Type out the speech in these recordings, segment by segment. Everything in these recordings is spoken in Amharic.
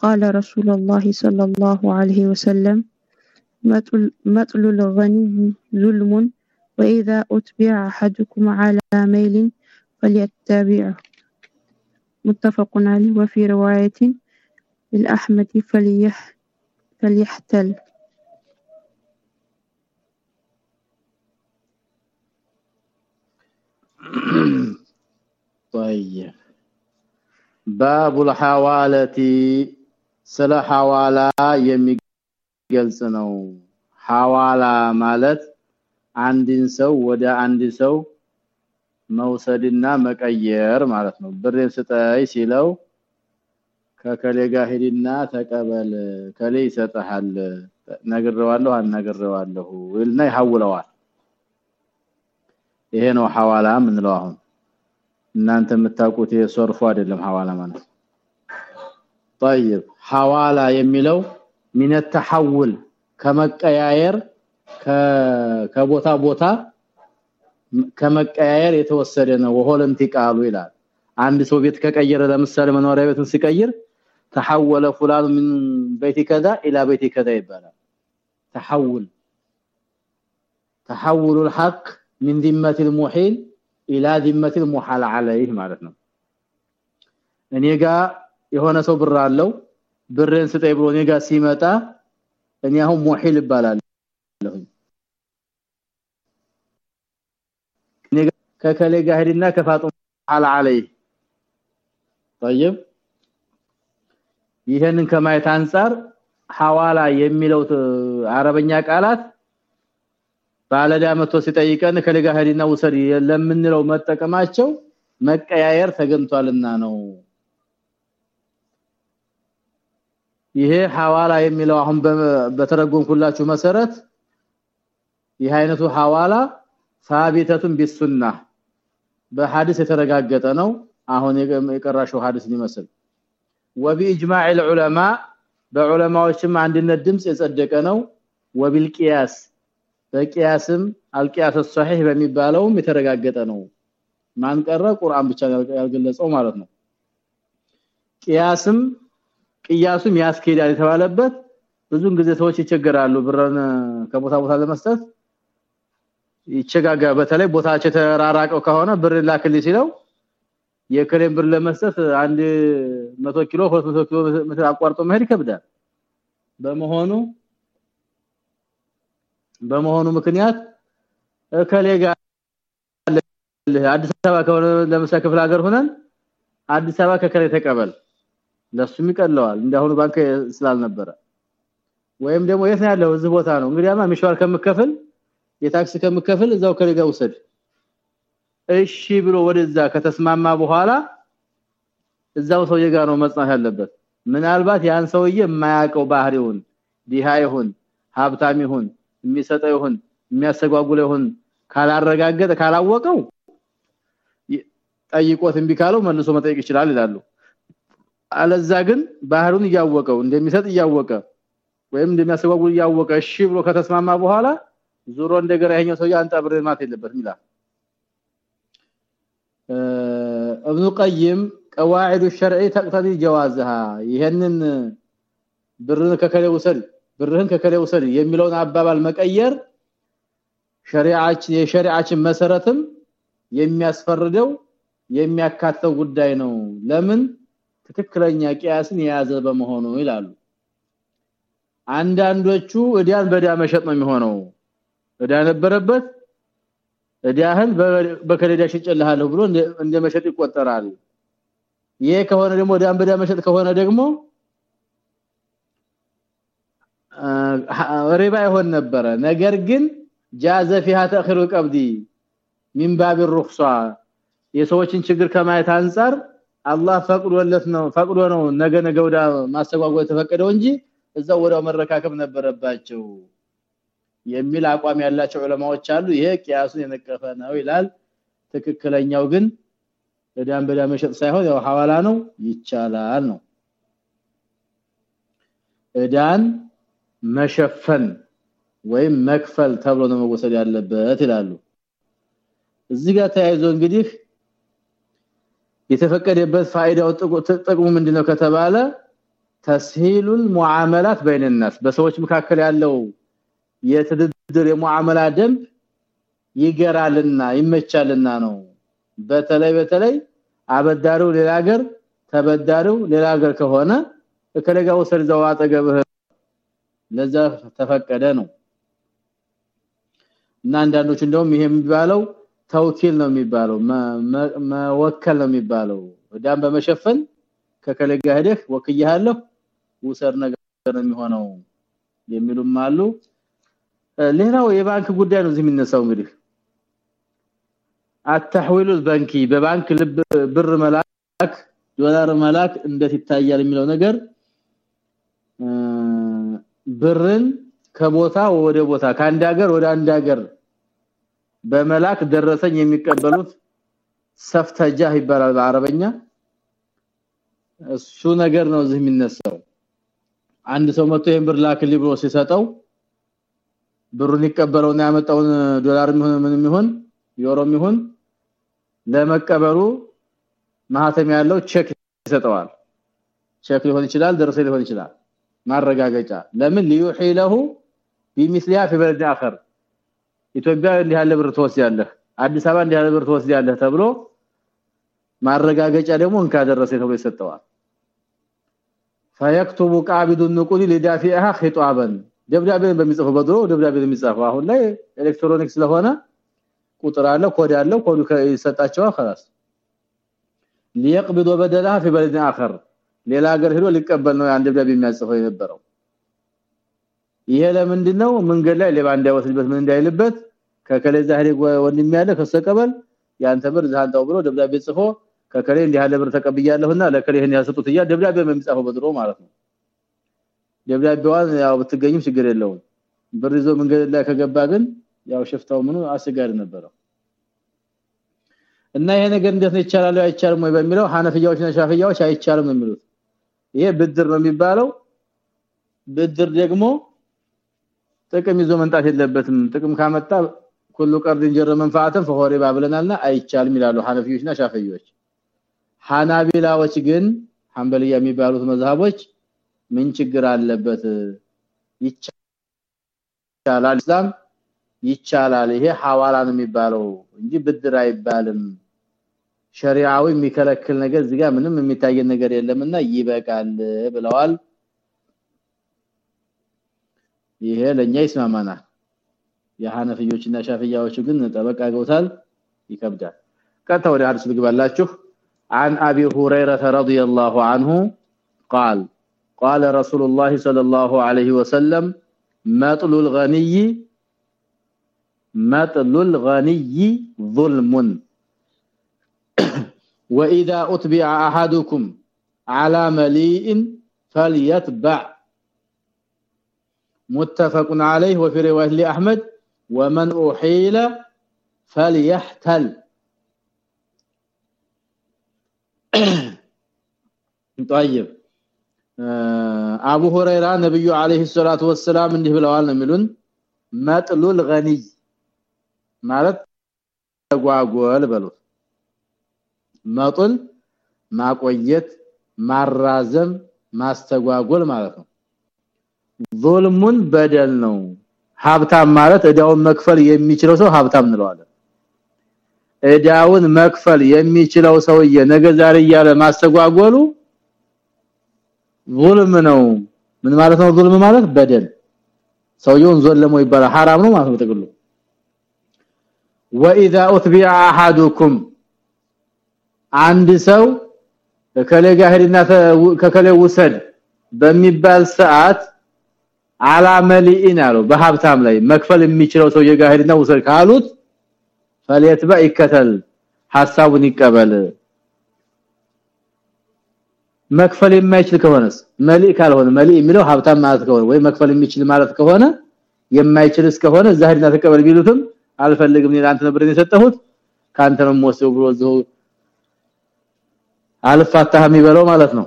قال رسول الله صلى الله عليه وسلم مطل الغني ظلم وإذا أتبع أحدكم على ميل فليتبعه. متفق عليه. وفي رواية للأحمد فليح فليحتل. طيب. باب الحوالة. ስለ ሐዋላ የሚገልጽ ነው። ሐዋላ ማለት አንድን ሰው ወደ አንድ ሰው መውሰድና መቀየር ማለት ነው። ብሬን ስጠይ ሲለው ከከሌ ጋር ሄድና ተቀበል ከሌ ይሰጣል ነግሬዋለሁ አናግሬዋለሁ ወልና ይሐውለዋል። ይሄ ነው ሐዋላ ምንለው አሁን። እናንተ የምታውቁት የሶርፉ አይደለም ሐዋላ ማለት طيب ሐዋላ የሚለው ሚነ ተሐውል ከመቀያየር ከቦታ ቦታ ከመቀያየር የተወሰደ ነው ወሆለም ቃሉ ይላል አንድ ሰው ቤት ከቀየረ ለምሳሌ መኖሪያ ቤቱን ሲቀይር ተሐወለ فلان من بيت كذا الى بيت كذا ይባላል ተሐውል تحول الحق من ذمه المحيل الى ذمه المحال عليه ማለት ነው እኔ ጋር የሆነ ሰው ብር አለው ብርን ስጠይ ብሎ እኔ ጋር ሲመጣ እኔ አሁን ሙሂል እባላለሁ እኔ ከከሌ ጋር ሄድና ከፋጡም አለ አለይ طيب ይሄንን ከማየት አንፃር ሐዋላ የሚለው አረበኛ ቃላት ባለዳ መጥቶ ሲጠይቀን ከለጋ ሄድና ውሰድ ለምንለው መጠቀማቸው መቀያየር ተገንቷልና ነው ይሄ ሐዋላ የሚለው አሁን በተረጎምኩላችሁ መሰረት ይህ አይነቱ ሐዋላ ሳቢተቱን ቢሱና በሐዲስ የተረጋገጠ ነው አሁን የቀራሽው ሐዲስ ሊመስል وباجماع العلماء በዑለማዎችም አንድነት ድምጽ የጸደቀ ነው ወቢልቂያስ በቂያስም አልቂያስ الصحيح በሚባለውም የተረጋገጠ ነው ማን ቀረ ቁርአን ብቻ ያልገለጸው ማለት ነው ቂያስም ቅያሱም ያስኬዳል የተባለበት ብዙን ጊዜ ሰዎች ይቸገራሉ ብረን ከቦታ ቦታ ለመስጠት ይቸጋጋ በተለይ ቦታቸው ተራራቀው ከሆነ ብር ላክልኝ ሲለው የክሬም ብር ለመስጠት አንድ 100 ኪሎ 200 ኪሎ ሜትር አቋርጦ መሄድ ይከብዳል። በመሆኑ በመሆኑ ምክንያት ከሌ ጋር አዲስ አበባ ከሆነ ለምሳሌ ክፍለ ሀገር ሆነን አዲስ አበባ ከከሌ ተቀበል ለሱም ይቀለዋል። እንዳሁኑ ባንክ ስላልነበረ። ወይም ደግሞ የት ያለው? እዚህ ቦታ ነው። እንግዲያማ ሚሽዋር ከምከፍል የታክሲ ከምከፍል እዛው ከሌ ጋር ውሰድ። እሺ ብሎ ወደዛ ከተስማማ በኋላ እዛው ሰውዬ ጋር ነው መጽናት ያለበት። ምናልባት ያን ሰውዬ የማያውቀው ባህሪውን ዲሃ ይሁን ሀብታም ይሁን የሚሰጠው ይሁን የሚያሰጓጉለው ይሁን ካላረጋገጠ ካላወቀው ጠይቆት ካለው መልሶ መጠየቅ ይችላል ይላሉ አለዛ ግን ባህሩን እያወቀው እንደሚሰጥ እያወቀ ወይም እንደሚያሰጓጉል እያወቀ እሺ ብሎ ከተስማማ በኋላ ዙሮ እንደገና ይሄኛው ሰውዬ አንተ ብር ማለት የለበትም ይላል ابن قيم قواعد الشرع تقتضي جوازها ይሄንን ብርን ከከለ ውሰድ ብርህን ከከለ ውሰድ የሚለውን አባባል መቀየር ሸሪዓችን የሸሪዓችን መሰረትም የሚያስፈርደው የሚያካተው ጉዳይ ነው ለምን ትክክለኛ ቂያስን የያዘ በመሆኑ ይላሉ አንዳንዶቹ እዳን በዳ መሸጥ ነው የሚሆነው እዳ ነበረበት እዳህን በከለዳ ሽጨልሃለሁ ብሎ እንደ መሸጥ ይቆጠራል ይሄ ከሆነ ደግሞ እዳን በዳ መሸጥ ከሆነ ደግሞ ሪባ ይሆን ነበረ ነገር ግን ጃዘ فيها تاخير القبض من باب الرخصه የሰዎችን ችግር ከማየት አንፃር አላህ ፈቅዶለት ነው ፈቅዶ ነው ነገ ነገ ወዳ ማስተጓጎል ተፈቀደው እንጂ እዛው ወዳው መረካከብ ነበረባቸው የሚል አቋም ያላቸው ዑለማዎች አሉ። ይሄ ቂያሱን የነቀፈ ነው ይላል። ትክክለኛው ግን እዳን በዳ መሸጥ ሳይሆን ያው ሐዋላ ነው ይቻላል ነው። እዳን መሸፈን ወይም መክፈል ተብሎ ነው መወሰድ ያለበት ይላሉ። እዚህ ጋር ተያይዞ እንግዲህ የተፈቀደበት ፋይዳው ጥቅሙ ምንድነው ከተባለ ተስሂሉል ሙዓመላት በይነናስ በሰዎች መካከል ያለው የትድድር የሙዓመላ ደንብ ይገራልና ይመቻልና ነው። በተለይ በተለይ አበዳሪው ሌላ ሀገር ተበዳሪው ሌላ ሀገር ከሆነ ከለጋው ሰርዛው አጠገብህ ለዛ ተፈቀደ ነው። እና አንዳንዶች እንደውም ይሄ የሚባለው ተውኪል ነው የሚባለው መወከል ነው የሚባለው። ወዳም በመሸፈን ከከለጋ ሄደህ ወክያለሁ ውሰር ነገር ነው የሚሆነው የሚሉም አሉ። ሌላው የባንክ ጉዳይ ነው እዚህ የሚነሳው እንግዲህ። አተህዊሉ ባንኪ በባንክ ልብ ብር መላክ ዶላር መላክ እንዴት ይታያል የሚለው ነገር ብርን ከቦታ ወደ ቦታ ከአንድ ሀገር ወደ አንድ ሀገር በመላክ ደረሰኝ የሚቀበሉት ሰፍተጃህ ይባላል በአረበኛ እሱ ነገር ነው እዚህ የሚነሳው አንድ ሰው መጥቶ ይሄን ብር ላክልኝ ብሎ ሲሰጠው ብሩን ይቀበለውና ያመጣውን ዶላር ምን ምንም ይሁን ዩሮም ይሁን ለመቀበሉ ማህተም ያለው ቼክ ይሰጠዋል ቼክ ሊሆን ይችላል ደረሰኝ ሊሆን ይችላል ማረጋገጫ ለምን ሊዩሂለሁ بمثلها في بلد اخر ኢትዮጵያ እንዲህ ያለ ብር ተወስያለህ አዲስ አበባ እንዲህ ያለ ብር ተወስያለህ ተብሎ ማረጋገጫ ደግሞ እንካ ደረሰ ተብሎ ይሰጠዋል فيكتب قابض النقود لدافعها خطابا ደብዳቤን በሚጽፈው በድሮ ደብዳቤ የሚጻፈው አሁን ላይ ኤሌክትሮኒክስ ስለሆነ ቁጥር አለ ኮድ አለው ኮዱ ይሰጣቸዋል خلاص ليقبض بدلها في بلد اخر ሌላ ሀገር ሄዶ ሊቀበል ነው ያን ደብዳቤ የሚያጽፈው የነበረው ይሄ ለምንድነው? መንገድ ላይ ሌባ እንዳይወስድበት ምን እንዳይልበት ከከሌ ዛሬ ወንድም ያለ ከሰቀበል ያንተ ብር ዛንታው ብሎ ደብዳቤ ጽፎ ከከሌ እንዲህ ያለ ብር ተቀብያለሁና ለከሌ ይሄን ያሰጡት ያ ደብዳቤ የሚጻፈው በድሮ ማለት ነው። ደብዳቤዋን ያው ብትገኝም ችግር የለውም። ብር ይዞ መንገድ ላይ ከገባ ግን ያው ሽፍታው ምኑ አስጋሪ ነበረው እና ይሄ ነገር እንዴት ነው ይቻላል አይቻልም ወይ በሚለው ሐነፊያዎችና ሻፊያዎች አይቻልም የሚሉት። ይሄ ብድር ነው የሚባለው። ብድር ደግሞ ጥቅም ይዞ መንጣት የለበትም። ጥቅም ካመጣ ሁሉ ቀርድ እንጀረ መንፋዓተን ፈሆሪ ባብለናልና አይቻልም ይላሉ ሐነፊዮችና ሻፊዮች ሐናቢላዎች ግን ሐንበልያ የሚባሉት መዝሃቦች ምን ችግር አለበት? ይቻላል እስላም ይቻላል። ይሄ ሐዋላ ነው የሚባለው እንጂ ብድር አይባልም። ሸሪዓዊ የሚከለክል ነገር እዚህ ጋር ምንም የሚታይ ነገር የለምና ይበቃል ብለዋል ይሄ ለኛ ይስማማናል የሐነፊዮችና ሻፊያዎች ግን ጠበቃ ገውታል ይከብዳል ቀጥታ ወደ ሐዲስ ልግባላችሁ عن ابي هريره رضي الله عنه قال قال رسول الله صلى الله عليه وسلم مطل الغني مطل الغني ظلم واذا اتبع احدكم على مليء فليتبع متفق عليه وفي روايه لاحمد ومن احيل فليحتل طيب አቡ ሁረይራ ነብዩ አለይሂ ሰላቱ ወሰለም እንዲህ ብለዋል ነው የሚሉን መጥሉል ገኒይ ማለት ተጓጎል በሉት መጥል ማቆየት ማራዘም ማስተጓጎል ማለት ነው ዙልሙን በደል ነው ሀብታም ማለት እዳውን መክፈል የሚችለው ሰው ሀብታም እንለዋለን እዳውን መክፈል የሚችለው ሰውዬ ነገ ዛሬ እያለ ማስተጓጎሉ ዙልም ነው ምን ማለት ነው ዙልም ማለት በደል ሰውየውን ዘለሞ ይባላል حرام ነው ማለት ነው ተቀሉ واذا اتبع احدكم አንድ ሰው ከከለ ጋር ሄድና ከከለ ውሰድ በሚባል ሰዓት አላመሊኢን አለው በሀብታም ላይ መክፈል የሚችለው ሰው ጋር ሄድና ውሰድ ካሉት ፈለየትባ ይከተል ሐሳቡን ይቀበል መክፈል የማይችል ከሆነስ መሊ ካልሆነ መሊ የሚለው ሀብታም ማለት ከሆነ ወይ መክፈል የሚችል ማለት ከሆነ የማይችል እስከሆነ ዛህሪና ተቀበል ቢሉትም አልፈልግም እኔ አንተ ነበር የሰጠሁት ካንተ ነው ወሰው ብሎ ዘው አልፋታህም ይበለው ማለት ነው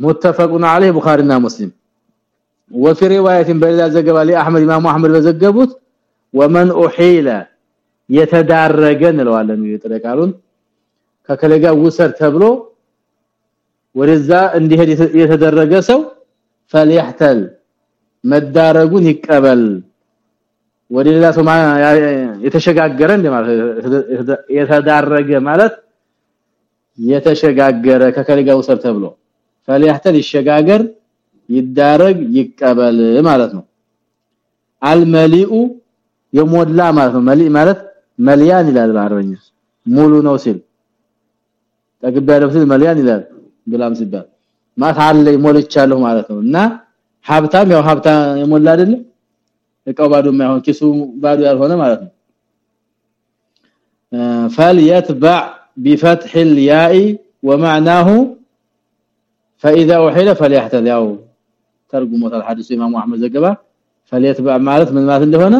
متفقون عليه ቡኻሪና ሙስሊም وفي روايه በሌላ ዘገባ ላይ አህመድ ኢማሙ አህመድ በዘገቡት ومن احيل የተዳረገ እንለዋለን ይጥረቃሉን ከከለጋ ውሰር ተብሎ ወደዛ እንዲሄድ የተደረገ ሰው فليحتل መዳረጉን ይቀበል ወደ ሌላ ሰው የተሸጋገረ እንደማለት የተዳረገ ማለት የተሸጋገረ ከከለጋው ሰር ተብሎ فليحتل ይሸጋገር ይዳረግ ይቀበል ማለት ነው አልመሊኡ የሞላ ማለት ነው መሊ ማለት መልያን ይላል በአረበኛ ሙሉ ነው ሲል ተግባ ያለው መልያን ይላል ብላም ሲባል ማት አለ ሞልቻለሁ ማለት ነው እና ሀብታም ያው ሀብታም የሞላ አይደለ እቃው ባዶ የማይሆን ኪሱ ባዶ ያልሆነ ማለት ነው فليتبع بفتح الياء ومعناه فاذا احيل فليحتل ያው ተርጉሞታል። ሐዲሱ ኢማሙ አህመድ ዘገባ ፈሊትባ ማለት ምን ማለት እንደሆነ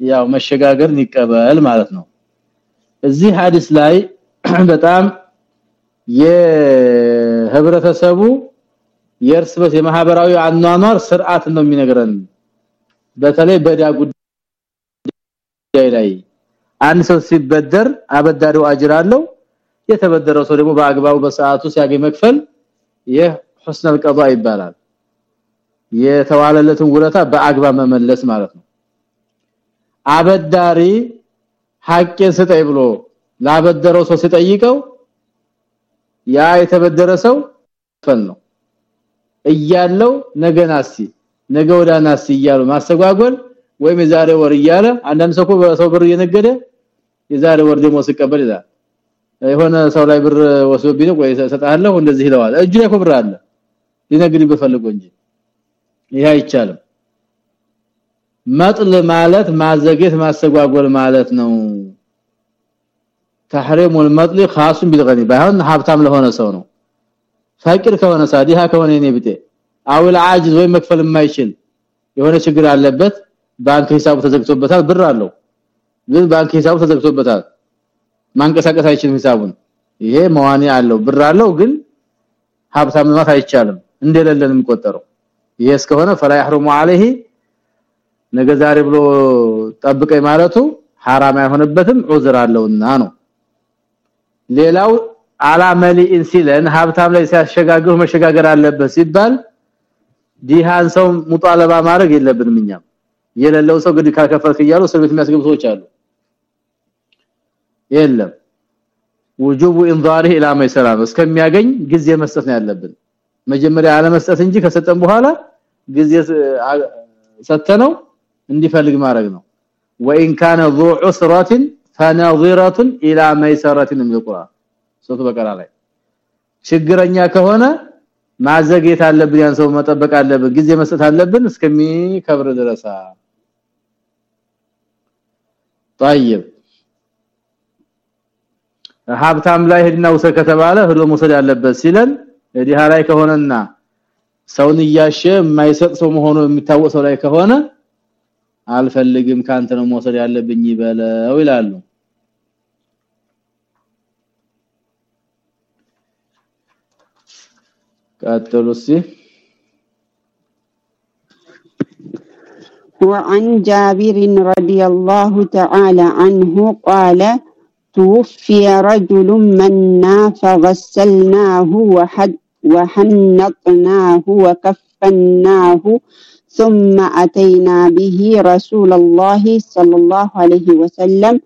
ያው መሸጋገር ይቀበል ማለት ነው። እዚህ ሐዲስ ላይ በጣም የህብረተሰቡ የእርስ በርስ የማህበራዊ አኗኗር ስርዓት ነው የሚነግረን። በተለይ በዳ ጉዳይ ላይ አንድ ሰው ሲበደር አበዳሪው አጅር አለው። የተበደረው ሰው ደግሞ በአግባቡ በሰዓቱ ሲያገኝ መክፈል ይህ ሑስነል ቀዷ ይባላል። የተዋለለትን ውለታ በአግባብ መመለስ ማለት ነው። አበዳሪ ሐቄን ስጠይ ብሎ ላበደረው ሰው ሲጠይቀው ያ የተበደረ ሰው ፈል ነው። እያለው ነገናሲ ነገ ወዳናሲ እያሉ ማስተጓጎል ወይም የዛሬ ወር እያለ አንዳንድ ሰው በሰው ብር እየነገደ የዛሬ ወር ደሞ ሲቀበል ይላል። የሆነ ሰው ላይ ብር ወስዶብኝ ወይ ሰጣለሁ እንደዚህ ይለዋል። እጁ ላይ ብር አለ። ሊነግድ ቢፈልጉ እንጂ ይሄ አይቻልም መጥል ማለት ማዘግየት ማስተጓጎል ማለት ነው تحريم المطل خاص بالغني ባይሆን ሀብታም ለሆነ ሰው ነው ፈቂር ከሆነ ሳዲሃ ከሆነ እኔ ብጤ አውል አጅዝ ወይ መክፈል የማይችል የሆነ ችግር አለበት ባንክ ሂሳቡ ተዘግቶበታል ብር አለው ግን ባንክ ሂሳቡ ተዘግቶበታል ማንቀሳቀስ አይችልም ሂሳቡን ይሄ መዋኒ አለው ብር አለው ግን ሀብታም ማለት አይቻልም እንደሌለን የሚቆጠረው ይሄ እስከሆነ ፈላ يحرم عليه ነገ ዛሬ ብሎ ጠብቀኝ ማለቱ حرام አይሆንበትም ዑዝር አለውና ነው ሌላው አላመሊ ኢንሲለን ሀብታም ላይ ሲያሸጋግሩ መሸጋገር አለበት ሲባል ዲሃን ሰው ሙጣለባ ማድረግ የለብንም እኛም የሌለው ሰው ግድ ካልከፈልክ እያሉ እስር ቤት የሚያስገቡ ሰዎች አሉ የለም وجوب انظاره الى ما يسرا እስከሚያገኝ ጊዜ መስጠት ነው ያለብን መጀመሪያ አለ መስጠት እንጂ ከሰጠን በኋላ ጊዜ ሰተነው እንዲፈልግ ማድረግ ነው وان كان ذو عسره فنظره الى ميسره من القران ሱረቱ በቀራ ላይ ችግረኛ ከሆነ ማዘግየት አለብን ያን ሰው መጠበቅ አለብን ጊዜ መስጠት አለብን እስከሚከብር ድረስ طيب ሀብታም ላይ ሄድና ውሰድ ከተባለ ሄዶ መውሰድ ያለበት ሲለን ዲሃ ላይ ከሆነና ሰውን እያሸ የማይሰጥ ሰው መሆኑ የሚታወቅ ሰው ላይ ከሆነ አልፈልግም ካንተ ነው መውሰድ ያለብኝ ይበለው ይላሉ ቀጥሉሲ وعن جابر رضي الله تعالى عنه قال توفي رجل منا فغسلناه وحد وحنطناه وكفناه ثم أتينا به رسول الله صلى الله عليه وسلم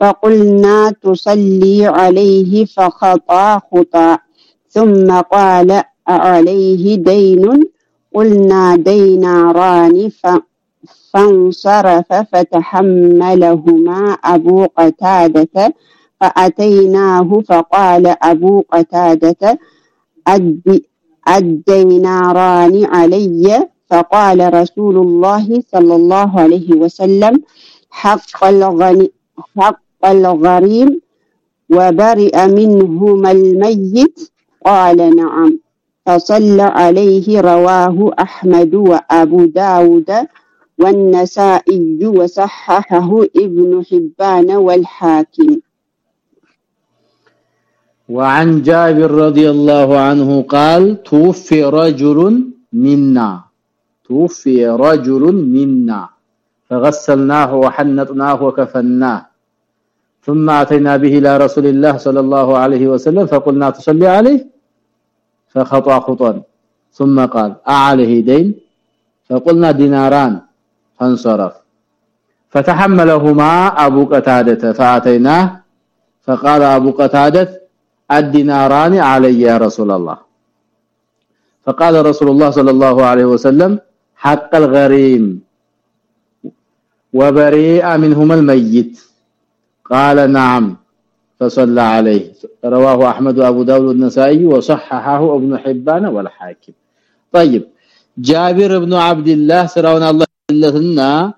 فقلنا تصلي عليه فخطأ خطأ. ثم قال عليه دين؟ قلنا ديناران فانصرف فتحملهما أبو قتادة فأتيناه فقال أبو قتادة الديناران علي؟ فقال رسول الله صلى الله عليه وسلم حق الغني حق الغريم وبرئ منهما الميت؟ قال نعم. فصلى عليه رواه أحمد وأبو داود والنسائي وصححه ابن حبان والحاكم. وعن جابر رضي الله عنه قال توفي رجل منا. توفي رجل منا. فغسلناه وحنطناه وكفناه. ثم أتينا به إلى رسول الله صلى الله عليه وسلم فقلنا تصلي عليه؟ فخطأ خطأ. ثم قال أعليه دين؟ فقلنا ديناران. فانصرف. فتحملهما أبو قتادة فاتيناه فقال أبو قتادة الديناران علي يا رسول الله. فقال رسول الله صلى الله عليه وسلم حق الغريم وبريء منهما الميت. قال نعم فصلى عليه. رواه أحمد وأبو داود والنسائي وصححه ابن حبان والحاكم. طيب جابر بن عبد الله سراون الله لنا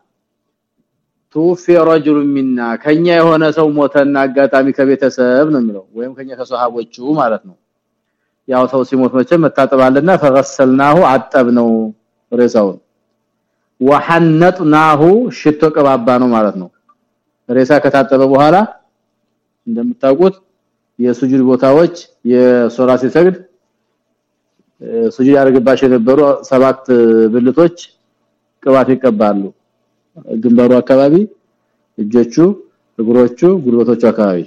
توفي رجل منا ከኛ የሆነ ሰው ሞተና አጋጣሚ ከቤተሰብ ነው የሚለው ወይም ከኛ ከሷሃቦቹ ማለት ነው ያው ሰው ሲሞት መቼም መታጠባልና ፈገሰልናሁ አጠብነው ሬሳውን ወሐነጥናሁ ሽቶ ቀባባ ነው ማለት ነው ሬሳ ከታጠበ በኋላ እንደምታውቁት የሱጁድ ቦታዎች የሶላት ሲሰግድ ሱጁድ ያደርግባቸው የነበሩ ሰባት ብልቶች ቅባት ይቀባሉ ግንባሩ አካባቢ እጆቹ እግሮቹ ጉልበቶቹ አካባቢ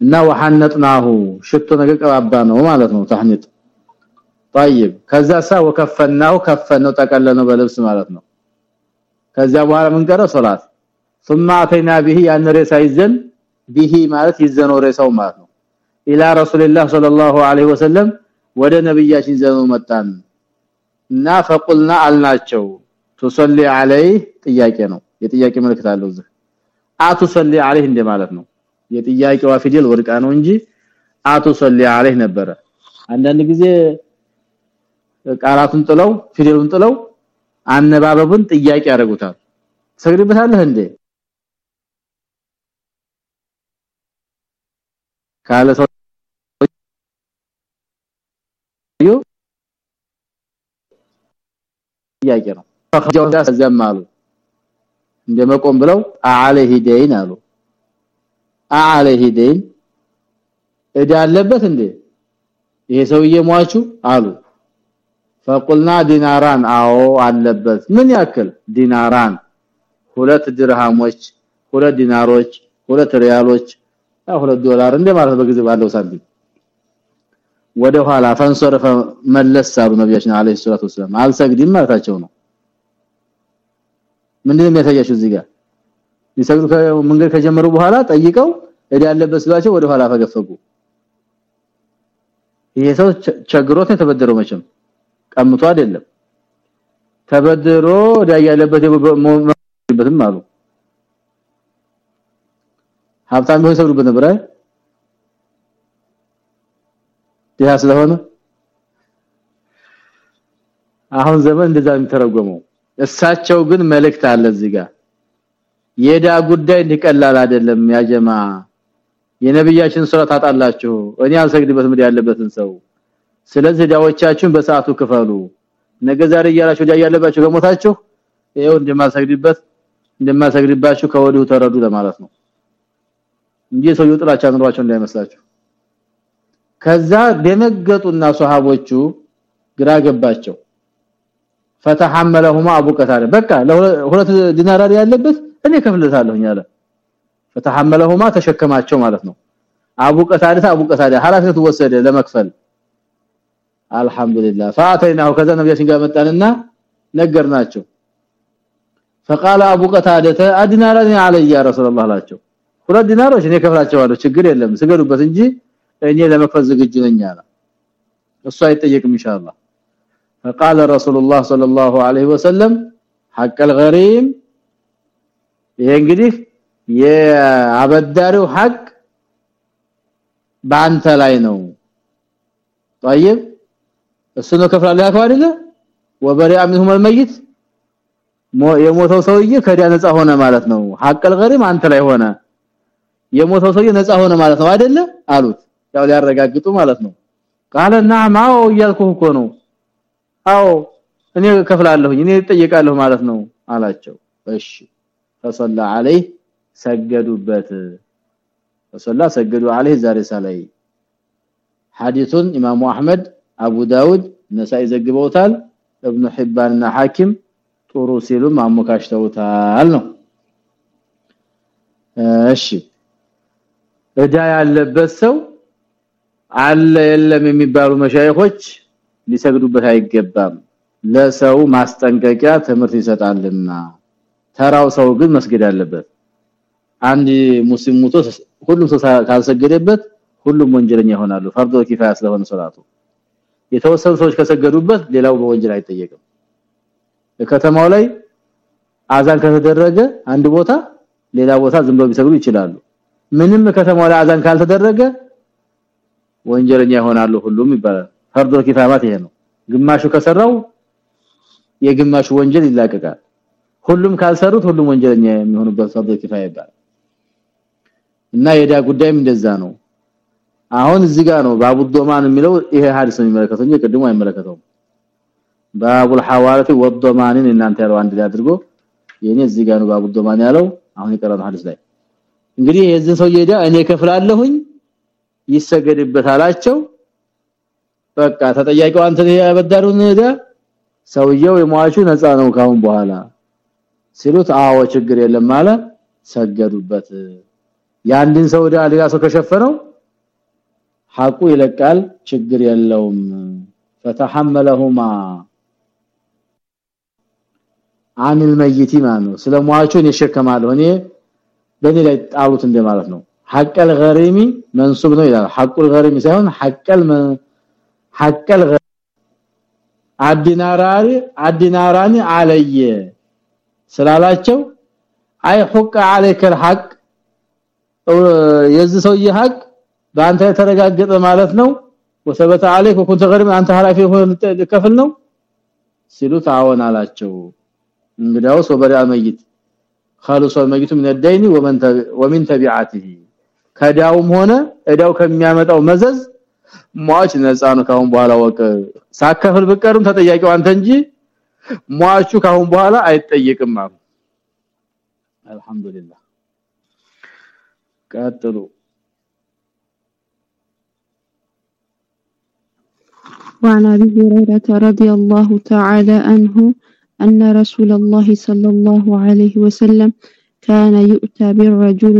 እና ወሐነጥናሁ ሽቶ ነገር ቀባባ ነው ማለት ነው ተህኒጥ طيب ከዛ ሳ ወከፈናው ከፈነው ጠቀለነው በልብስ ማለት ነው ከዛ በኋላ ምን ቀረ ሶላት ثم اتينا به ያን ሬሳ ይዘን به ማለት ይዘነው ሬሳው ማለት ነው ኢላ ረሱልላህ ሰለላሁ ዐለይሂ ወሰለም ወደ ነብያችን ዘመኑ መጣን እና ፈቁልና አልናቸው። ቱሰሊ ዐለይህ ጥያቄ ነው። የጥያቄ ምልክት አለው እዚህ። አቱሰሊ ዐለይህ እንደ ማለት ነው። የጥያቄዋ ፊደል ወርቃ ነው እንጂ አቱሰሊ ዐለይህ ነበረ። አንዳንድ ጊዜ ቃላቱን ጥለው ፊደሉን ጥለው አነባበቡን ጥያቄ ያደርጉታል። ሰግድበታለህ እንዴ? ካለ ጥያቄ ነው ፈጃው ተዘማሉ እንደመቆም ብለው አለህ ሂደይን አሉ አለህ ሂደይን እዳ አለበት እንዴ ይሄ ሰውዬ ሟቹ አሉ فقلنا ዲናራን አዎ አለበት ምን ያክል ዲናራን ሁለት ድርሃሞች ሁለት ዲናሮች ሁለት ሪያሎች ሁለት ዶላር እንደማለት በጊዜ ባለው ሳንቲም ወደ ኋላ ፈንሶረፈ መለስ አሉ ነብያችን አለይሂ ሰላቱ ወሰለም አልሰግድም ማለታቸው ነው ምንድነው የሚያሳያችሁ እዚህ ጋር ሊሰግዱ መንገድ ከጀመሩ በኋላ ጠይቀው እዳ ያለበት ወደ ኋላ ፈገፈጉ ይሄ ሰው ቸግሮት የተበደረው መቼም ቀምቶ አይደለም ተበድሮ እዳ ያለበት በትም አሉ ሀብታም ቢሆን ሰብሩበት ነበር አይ ዲያ ስለሆነ? አሁን ዘመን እንደዛ የሚተረጎመው። እሳቸው ግን መልእክት አለ እዚህ ጋር። የዳ ጉዳይ እንዲቀላል አይደለም ያ ጀማ። የነብያችን ሱራ ታጣላችሁ። እኔ አልሰግድበት ምድ ያለበትን ሰው። ስለዚህ ዳዎቻችሁን በሰዓቱ ክፈሉ። ነገ ዛሬ ዳ ያለባችሁ ከሞታችሁ ይሄው እንደማሰግድበት እንደማሰግድባችሁ ከወዲሁ ተረዱ ለማለት ነው። እንጂ ሰው ጥላቻ ኑሯቸው እንዳይመስላችሁ ከዛ ደነገጡና ሱሐቦቹ ግራ ገባቸው። فتحملهما ابو قتاده በቃ ለሁለት ዲናር ያለበት እኔ ከፍለታለሁኝ አለ። فتحملهما ተሸከማቸው ማለት ነው። አቡ قتاده አቡ قتاده ሐላፊነቱ ወሰደ ለመክፈል። አልহামዱሊላህ فاتيناه ከዛ ነብያችን ጋር መጣንና ነገርናቸው። فقال ابو قتاده ادنارني علي يا رسول الله ላቸው ሁለት ዲናሮች እኔ ከፍላቸዋለሁ ችግር የለም ስገዱበት እንጂ እኔ ለመክፈል ዝግጁ ነኝ አለ እሱ አይጠየቅም ኢንሻአላህ فقال رسول الله صلى الله عليه وسلم حق الغريم ይሄ እንግዲህ የአበዳሪው ሐቅ ባንተ ላይ ነው طيب እሱ ነው ከፍላለህ ያከው አይደለ ወበሪአ منهم الميت የሞተው ሰውዬ ከዲያ ነፃ ሆነ ማለት ነው ሐቅ الغريم አንተ ላይ ሆነ የሞተው ሰውዬ ነፃ ሆነ ማለት ነው አይደለ አሉት ያው ሊያረጋግጡ ማለት ነው ቃለ نعم አዎ እያልኩህ እኮ ነው አዎ እኔ ከፍላለሁኝ እኔ እጠየቃለሁ ማለት ነው አላቸው እሺ فصلى عليه ሰገዱበት فصلى ሰገዱ عليه ዛሬ ሳላይ ሐዲሱን ኢማሙ አህመድ አቡ ዳውድ ነሳኢ ዘግበውታል ኢብኑ ሒባንና ሐኪም ጥሩ ሲሉ ማሞካሽተውታል ነው እሺ እዳ ያለበት ሰው አለ የለም የሚባሉ መሻይኾች ሊሰግዱበት አይገባም። ለሰው ማስጠንቀቂያ ትምህርት ይሰጣልና። ተራው ሰው ግን መስገድ አለበት። አንድ ሙስሊም ሙቶ ሁሉም ሰው ካልሰገደበት ሁሉም ወንጀለኛ ይሆናሉ። ፈርዶ ኪፋያ ስለሆነ ሶላቱ። የተወሰኑ ሰዎች ከሰገዱበት ሌላው በወንጀል አይጠየቅም። ከተማው ላይ አዛን ከተደረገ አንድ ቦታ ሌላ ቦታ ዝም ቢሰግዱ ይችላሉ። ምንም ከተማው ላይ አዛን ካልተደረገ ወንጀለኛ ይሆናሉ ሁሉም ይባላል። ፈርዶ ኪፋያት ይሄ ነው። ግማሹ ከሰራው የግማሹ ወንጀል ይላቀቃል። ሁሉም ካልሰሩት ሁሉም ወንጀለኛ የሚሆኑበት ፈርዶ ኪፋያ ይባላል። እና የዳ ጉዳይም እንደዛ ነው። አሁን እዚህ ጋር ነው ባቡ ዶማን የሚለው ይሄ ሐዲስ ነው የሚመለከተው እንጂ ቅድሙ አይመለከተውም። ባቡል ሐዋለቲ ወዶማንን እናንተ ያለው አንድ ላይ አድርጎ የኔ እዚህ ጋር ነው ባቡ ዶማን ያለው። አሁን የቀረው ሐዲስ ላይ እንግዲህ የዚህ ሰው የዳ እኔ ከፍላለሁኝ ይሰገድበት አላቸው በቃ ተጠያቂው አንተ ያበዳሩን ሄደ ሰውየው የሟቹ ነፃ ነው ካሁን በኋላ ሲሉት አዎ ችግር የለም ማለት ሰገዱበት ያንድን ሰው ዳ ሌላ ሰው ከሸፈነው ሐቁ ይለቃል ችግር የለውም فتحملهما عن الميت ማነው ስለሟቹን ይሸከማለሁ እኔ በኔ ላይ ጣሉት እንደማለት ነው ሐቀል ገሪሚ መንሱብ ነው ይላል ሐቁል ገሪሚ ሳይሆን ሐቀል ሐቀል አዲናራሪ አዲናራኒ አለየ ስላላቸው አይ ሁቀ عليك الحق የዚህ ሰውዬ ሐቅ በአንተ ተረጋገጠ ማለት ነው ወሰበተ عليك وكنت غريم አንተ ሐላፊ ሆነ ከፍል ነው ሲሉ ታወን አላቸው እንግዳው ሶበሪ አመይት خالص الميت من الدين ومن ومن تبعاته ከዳውም ሆነ እዳው ከሚያመጣው መዘዝ ሟች ነፃ ነው ካሁን በኋላ ወቀ ሳከፍል ብቀርም ተጠያቂው አንተ እንጂ ሟቹ ካሁን በኋላ አይጠየቅም አሉ አልহামዱሊላህ ቀጥሉ وعن أبي هريرة رضي الله تعالى عنه أن رسول الله صلى الله عليه وسلم كان يؤتى بالرجل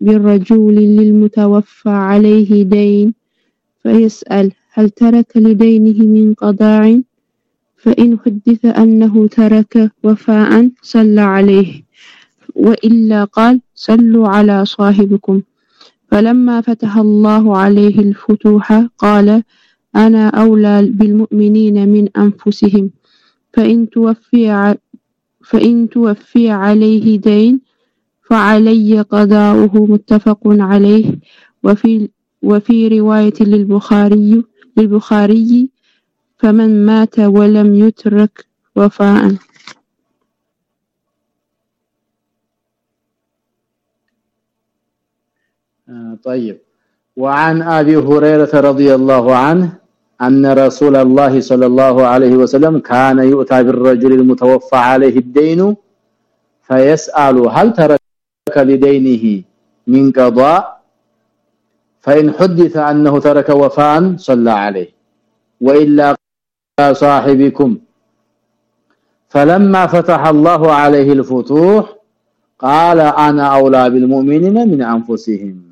بالرجل للمتوفى عليه دين فيسأل هل ترك لدينه من قضاع فإن حدث أنه ترك وفاء صلى عليه وإلا قال صلوا على صاحبكم. فلما فتح الله عليه الفتوح قال أنا أولى بالمؤمنين من أنفسهم فإن توفي فإن توفي عليه دين فعلي قضاؤه متفق عليه. وفي وفي رواية للبخاري للبخاري فمن مات ولم يترك وفاء طيب. وعن أبي هريرة رضي الله عنه أن رسول الله صلى الله عليه وسلم كان يؤتى بالرجل المتوفى عليه الدين فيسأل هل ترك لدينه من قضاء فإن حدث أنه ترك وفاء صلى عليه وإلا صاحبكم. فلما فتح الله عليه الفتوح قال أنا أولى بالمؤمنين من أنفسهم.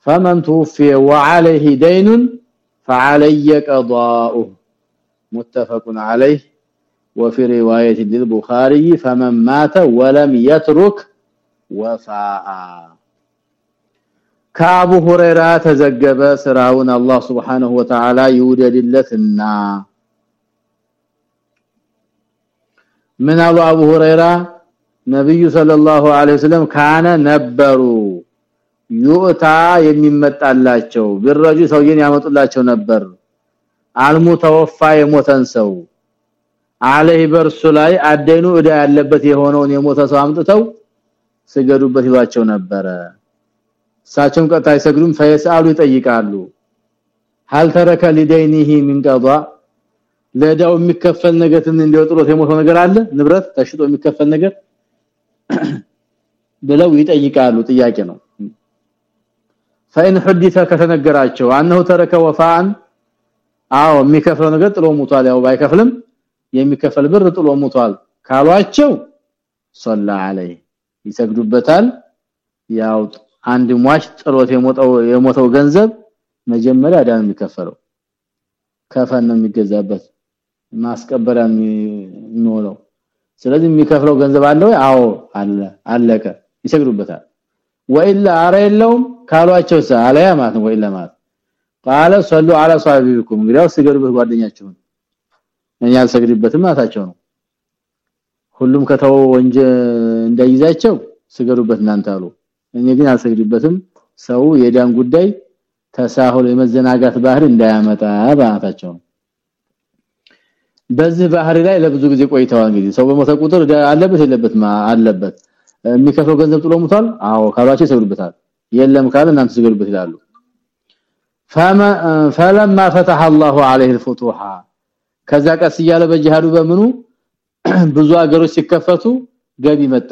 فمن توفي وعليه دين فعلي قضاؤه. متفق عليه. وفي رواية للبخاري فمن مات ولم يترك ወፋአ ከአቡ ሁረይራ ተዘገበ ስራውን አላህ Subhanahu Wa Ta'ala ይውደድለትና። ምን አሉ አቡ ሁረይራ? ነብዩ ሰለላሁ ዐለይሂ ወሰለም ካነ ነበሩ። ዩታ የሚመጣላቸው ቢረጁ ሰውየን ያመጡላቸው ነበር። አልሙ ተወፋ የሞተን ሰው። አለይ በርሱ ላይ አደኑ እዳ ያለበት የሆነውን የሞተ ሰው አምጥተው ስገዱበት ይሏቸው ነበረ እሳቸውም ቀጣ አይሰግዱም ፈየሳሉ ይጠይቃሉ هل ترك لدينه من قضاء ለዳው የሚከፈል ነገር እንዲወጥሮት የሞተው ነገር አለ ንብረት ተሽጦ የሚከፈል ነገር ብለው ይጠይቃሉ ጥያቄ ነው فإن حدث ከተነገራቸው አንሁ ተረከ ወፋን አዎ የሚከፍለው ነገር ጥሎ ሙቷል ያው ባይከፍልም የሚከፈል ብር ጥሎ ሙቷል ካሏቸው ሶላ አለይ ይሰግዱበታል ያው አንድ ሟች ጥሎት የሞተው የሞተው ገንዘብ መጀመሪያ ዕዳ ነው የሚከፈለው ከፈን ነው የሚገዛበት ማስቀበሪያ የሚኖረው ስለዚህ የሚከፍለው ገንዘብ አለ ወይ አዎ አለ አለቀ ይሰግዱበታል ወኢላ አረ የለውም ካሏቸው አለያ ማለት ነው ወኢላ ማለት ቃለ ሰሉ على صاحبكم እንግዲያው ስገዱበት ጓደኛችሁን እኛ አልሰግድበትም ማታቸው ነው ሁሉም ከተው ወንጀ እንዳይዛቸው ስገዱበት እናንተ አሉ እኔ ግን አልሰግድበትም ሰው የዳን ጉዳይ ተሳሁል የመዘናጋት ባህሪ እንዳያመጣ ባታቸው በዚህ ባህሪ ላይ ለብዙ ጊዜ ቆይተዋል እንግዲህ ሰው በሞተ ቁጥር አለበት የለበት አለበት የሚከፍለው ገንዘብ ጥሎ ሙቷል አዎ ካሏቸው ይሰግዱበታል የለም ካለ እናንተ ስገዱበት ይላሉ فما فلما فتح الله عليه الفتوح ከዛ ቀስ እያለ በጅሃዱ በምኑ ብዙ አገሮች ሲከፈቱ ገቢ መጣ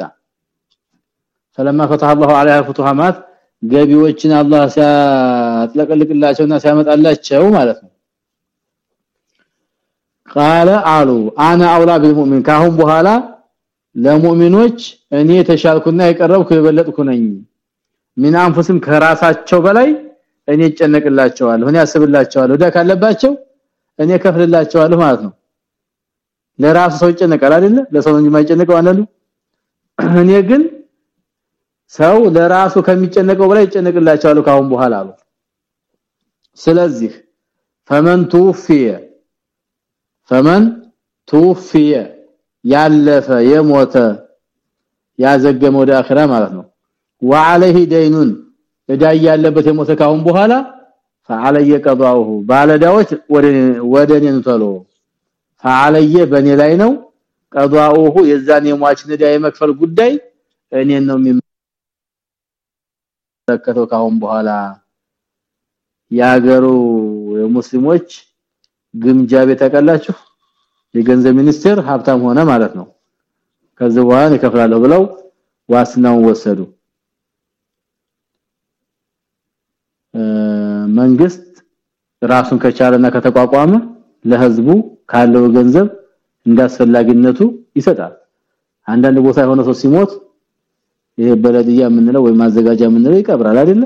فلما فتح الله عليه الفتوح ማለት ገቢዎችን አላህ ሲያጥለቀልቅላቸውና ሲያመጣላቸው ማለት ነው قال አሉ انا اولى بالمؤمن ካሁን በኋላ ለሙእሚኖች እኔ ተሻልኩና የቀረብኩ የበለጥኩ ነኝ ምን አንፉስም ከራሳቸው በላይ እኔ እጨነቅላቸዋለሁ እኔ አስብላቸዋለሁ ወደ ካለባቸው እኔ ከፍልላቸዋለሁ ማለት ነው ለራሱ ሰው ይጨነቃል አይደለ ለሰው እንጂ ማይጨነቀው አንዱ እኔ ግን ሰው ለራሱ ከሚጨነቀው በላይ ይጨነቅላቸዋለሁ ካሁን በኋላ አሉ ስለዚህ فمن توفي فمن توفي ያለፈ የሞተ ያዘገመ ወደ አኺራ ማለት ነው وعليه دين እዳ ያለበት የሞተ ካሁን በኋላ فعليه قضاؤه ባለዳዎች ወደ ወደ እኔ ተሎ فعليه በኔ ላይ ነው قضاؤه የዛን የሟች እዳ የመክፈል ጉዳይ እኔን ነው የሚመለከተው ካሁን በኋላ ያገሩ የሙስሊሞች ግምጃ ቤት ተቀላችሁ የገንዘብ ሚኒስቴር ሀብታም ሆነ ማለት ነው ከዚህ በኋላ ይከፍላለሁ ብለው ዋስናውን ወሰዱ መንግስት ራሱን ከቻለና ከተቋቋመ ለህዝቡ ካለው ገንዘብ እንዳስፈላጊነቱ ይሰጣል አንዳንድ ቦታ የሆነ ሰው ሲሞት ይሄ በለድያ የምንለው ወይ ማዘጋጃ የምንለው ይቀብራል አይደለ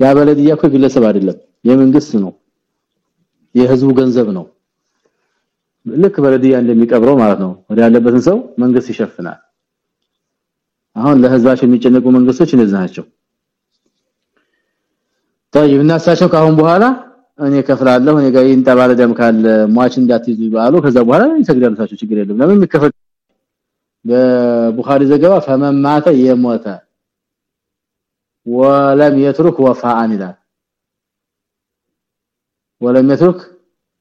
ያ በለድያ እኮ ግለሰብ አይደለም የመንግስት ነው የህዝቡ ገንዘብ ነው ልክ በለድያ እንደሚቀብረው ማለት ነው ወደ ያለበትን ሰው መንግስት ይሸፍናል አሁን ለህዝባቸው የሚጨነቁ መንግስቶች እነዚህ ናቸው طيب እናሳቸው ካሁን በኋላ እኔ ከፍላለሁ እኔ ጋር ይንጠባለ ደም ካለ ሟች እንዳትይዙ ይባሉ ከዛ በኋላ ይሰግዳሉ ታቸው ችግር የለም ለምን የሚከፈል በቡኻሪ ዘገባ فمن مات يموت ولم يترك وفاء ይላል ولم يترك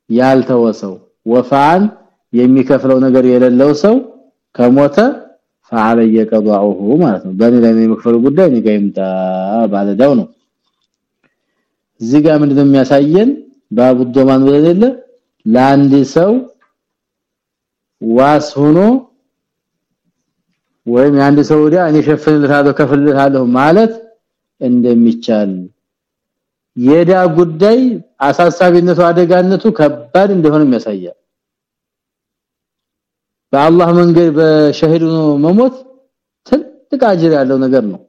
ያልተወሰው ወፋን የሚከፍለው ነገር የሌለው ሰው ከሞተ فعلى يقضعه ማለት ነው በኔ ላይ የሚከፍለው ጉዳይ እኔ ጋር ይምጣ ባለዳው ነው እዚህ ጋር ምንድነው የሚያሳየን? ባቡ ዶማን ወለለ ለአንድ ሰው ዋስ ሆኖ ወይም የአንድ ሰው ወዲያ እኔ ሸፍንልሃለሁ ከፍልልሃለሁ ማለት እንደሚቻል። የዳ ጉዳይ አሳሳቢነቱ አደጋነቱ ከባድ እንደሆነ የሚያሳያል። በአላህ መንገድ በሸሂድ መሞት ትልቅ አጅር ያለው ነገር ነው።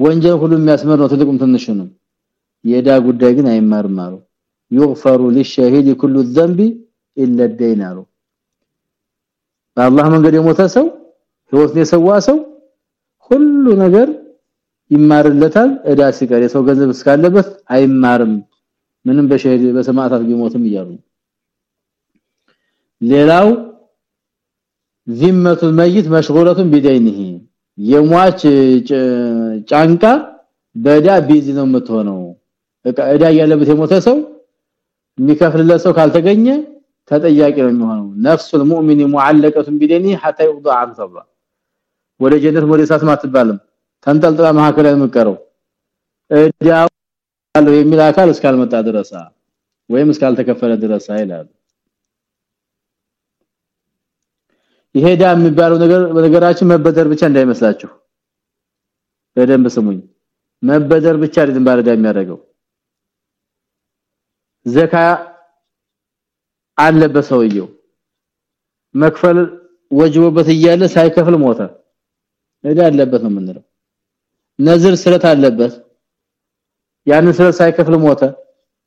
ወንጀል ሁሉ የሚያስመር ነው። ትልቁም ትንሹንም የዳ ጉዳይ ግን አይማርም አሉ يغفر للشهيد كل الذنب الا الدين አሉ በአላህ መንገድ የሞተ ሰው ህይወትን የሰዋ ሰው ሁሉ ነገር ይማርለታል እዳ ሲቀር የሰው ገንዘብ እስካለበት አይማርም ምንም በሸሂድ በሰማዕታት ቢሞትም ይያሉ ሌላው ዚመቱ الميت مشغوله بدينه የሟች ጫንቃ በዳ ቢዚ ነው የምትሆነው እዳ ያለበት የሞተ ሰው የሚከፍልለት ሰው ካልተገኘ ተጠያቂ ነው የሚሆነው ነፍሱ المؤمن معلقه بدينه حتى يقضى عن صبر ወደ ጀነት ወደ እሳት ማትባልም ተንጠልጥላ መሐከለ የምቀረው እዳው ያለው የሚል አካል እስካልመጣ ድረስ ወይም እስካልተከፈለ ድረስ ይላል ይሄ ዳ የሚባለው ነገር በነገራችን መበደር ብቻ እንዳይመስላችሁ በደንብ ስሙኝ መበደር ብቻ አይደለም ባለዳ የሚያደርገው ዘካ አለበት ሰውየው። መክፈል ወጅቦበት እያለ ሳይከፍል ሞተ። እዳ አለበት ነው የምንለው። ነዝር ስለት አለበት። ያንን ስለ ሳይከፍል ሞተ።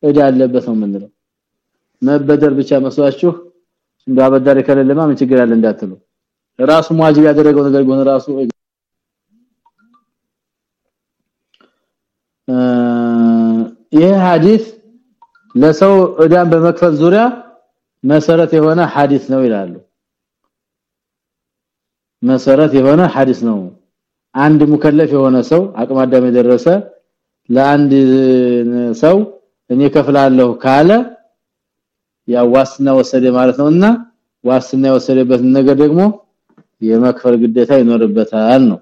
እዳ ያለበት ነው የምንለው። መበደር ብቻ መስዋዕችሁ እንዳበዳሪ ከሌለማ ምን ችግር አለ እንዳትሉ። ራሱ ዋጅብ ያደረገው ነገር ቢሆን ራሱ ይህ ሐዲስ ለሰው እዳን በመክፈል ዙሪያ መሰረት የሆነ ሐዲስ ነው ይላሉ። መሰረት የሆነ ሐዲስ ነው። አንድ ሙከለፍ የሆነ ሰው አቅመ አዳም የደረሰ ለአንድ ሰው እኔ ከፍላለሁ ካለ ያ ዋስና ወሰደ ማለት ነውና ዋስና የወሰደበት ነገር ደግሞ የመክፈል ግዴታ ይኖርበታል ነው።